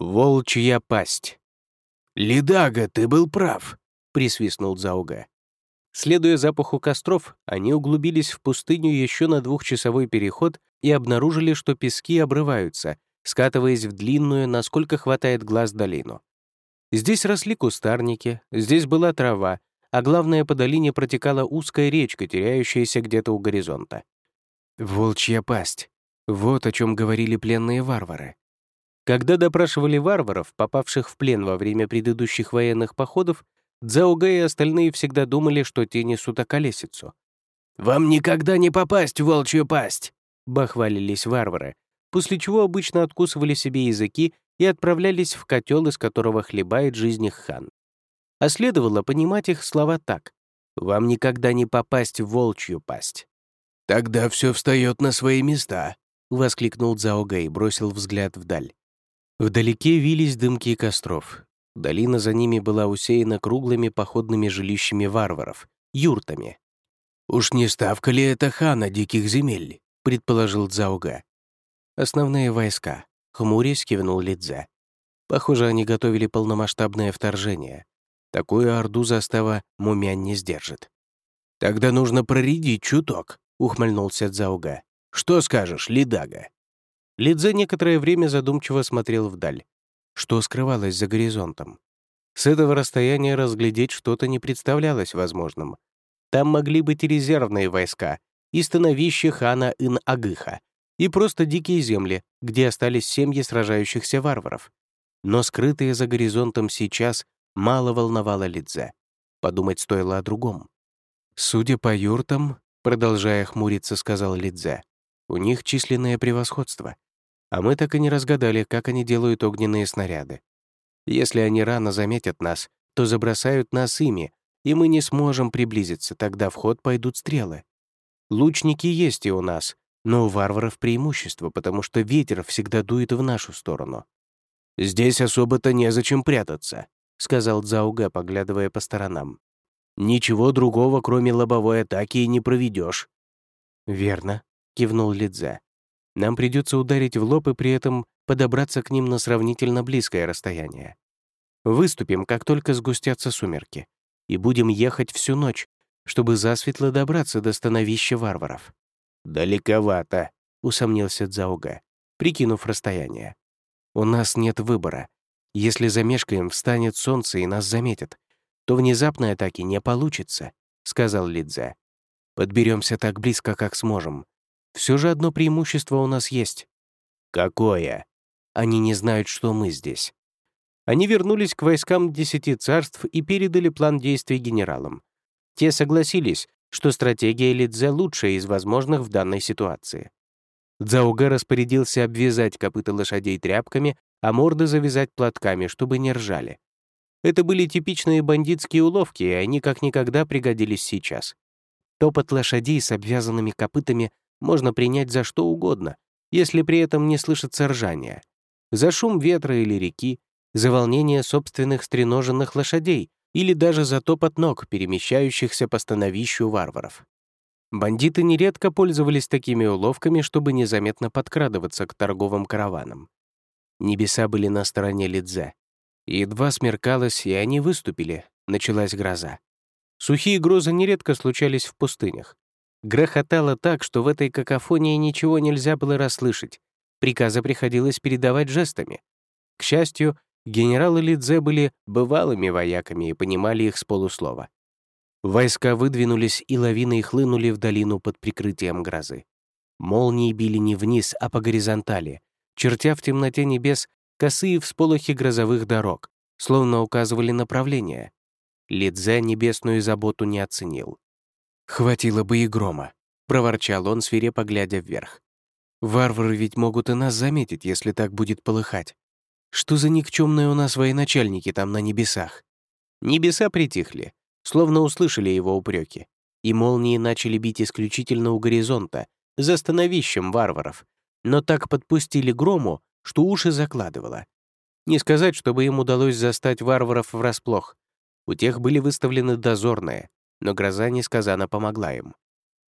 Волчья пасть. «Ледага, ты был прав», — присвистнул Зауга. Следуя запаху костров, они углубились в пустыню еще на двухчасовой переход и обнаружили, что пески обрываются, скатываясь в длинную, насколько хватает глаз, долину. Здесь росли кустарники, здесь была трава, а главное, по долине протекала узкая речка, теряющаяся где-то у горизонта. «Волчья пасть. Вот о чем говорили пленные варвары. Когда допрашивали варваров, попавших в плен во время предыдущих военных походов, Дзауга и остальные всегда думали, что те несут околесицу. «Вам никогда не попасть в волчью пасть!» — бахвалились варвары, после чего обычно откусывали себе языки и отправлялись в котел, из которого хлебает жизнь их хан. А следовало понимать их слова так. «Вам никогда не попасть в волчью пасть». «Тогда все встает на свои места», — воскликнул Дзаога и бросил взгляд вдаль. Вдалеке вились дымки костров. Долина за ними была усеяна круглыми походными жилищами варваров, юртами. «Уж не ставка ли это хана диких земель?» — предположил Дзауга. «Основные войска», — хмурясь кивнул Лидзе. Похоже, они готовили полномасштабное вторжение. Такую орду застава мумян не сдержит. «Тогда нужно проредить чуток», — ухмыльнулся Дзауга. «Что скажешь, Лидага?» Лидзе некоторое время задумчиво смотрел вдаль. Что скрывалось за горизонтом? С этого расстояния разглядеть что-то не представлялось возможным. Там могли быть и резервные войска, и становище хана Ин-Агыха, и просто дикие земли, где остались семьи сражающихся варваров. Но скрытые за горизонтом сейчас мало волновало Лидзе. Подумать стоило о другом. «Судя по юртам», — продолжая хмуриться, сказал Лидзе, «у них численное превосходство. А мы так и не разгадали, как они делают огненные снаряды. Если они рано заметят нас, то забросают нас ими, и мы не сможем приблизиться, тогда в ход пойдут стрелы. Лучники есть и у нас, но у варваров преимущество, потому что ветер всегда дует в нашу сторону. «Здесь особо-то незачем прятаться», — сказал Дзауга, поглядывая по сторонам. «Ничего другого, кроме лобовой атаки, и не проведешь. «Верно», — кивнул Лидзе. Нам придется ударить в лоб и при этом подобраться к ним на сравнительно близкое расстояние. Выступим, как только сгустятся сумерки, и будем ехать всю ночь, чтобы засветло добраться до становища варваров. «Далековато», — усомнился Дзауга, прикинув расстояние. «У нас нет выбора. Если замешкаем, встанет солнце и нас заметят, то внезапной атаки не получится», — сказал Лидзе. «Подберемся так близко, как сможем, все же одно преимущество у нас есть. Какое? Они не знают, что мы здесь. Они вернулись к войскам десяти царств и передали план действий генералам. Те согласились, что стратегия Лидзе лучшая из возможных в данной ситуации. Дзауга распорядился обвязать копыта лошадей тряпками, а морды завязать платками, чтобы не ржали. Это были типичные бандитские уловки, и они как никогда пригодились сейчас. Топот лошадей с обвязанными копытами можно принять за что угодно, если при этом не слышится ржание. За шум ветра или реки, за волнение собственных стреноженных лошадей или даже за топот ног, перемещающихся по становищу варваров. Бандиты нередко пользовались такими уловками, чтобы незаметно подкрадываться к торговым караванам. Небеса были на стороне Лидзе. Едва смеркалось, и они выступили, началась гроза. Сухие грозы нередко случались в пустынях, Грохотало так, что в этой какофонии ничего нельзя было расслышать. Приказы приходилось передавать жестами. К счастью, генералы Лидзе были бывалыми вояками и понимали их с полуслова. Войска выдвинулись и лавиной хлынули в долину под прикрытием грозы. Молнии били не вниз, а по горизонтали, чертя в темноте небес косые всполохи грозовых дорог, словно указывали направление. Лидзе небесную заботу не оценил. «Хватило бы и грома», — проворчал он, свирепо глядя вверх. «Варвары ведь могут и нас заметить, если так будет полыхать. Что за никчемные у нас военачальники там на небесах?» Небеса притихли, словно услышали его упреки, и молнии начали бить исключительно у горизонта, за становищем варваров, но так подпустили грому, что уши закладывало. Не сказать, чтобы им удалось застать варваров врасплох. У тех были выставлены дозорные, но гроза несказанно помогла им.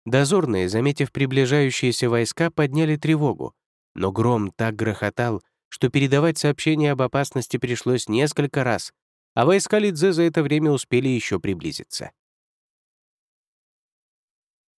Дозорные, заметив приближающиеся войска, подняли тревогу, но гром так грохотал, что передавать сообщение об опасности пришлось несколько раз, а войска Лидзе за это время успели еще приблизиться.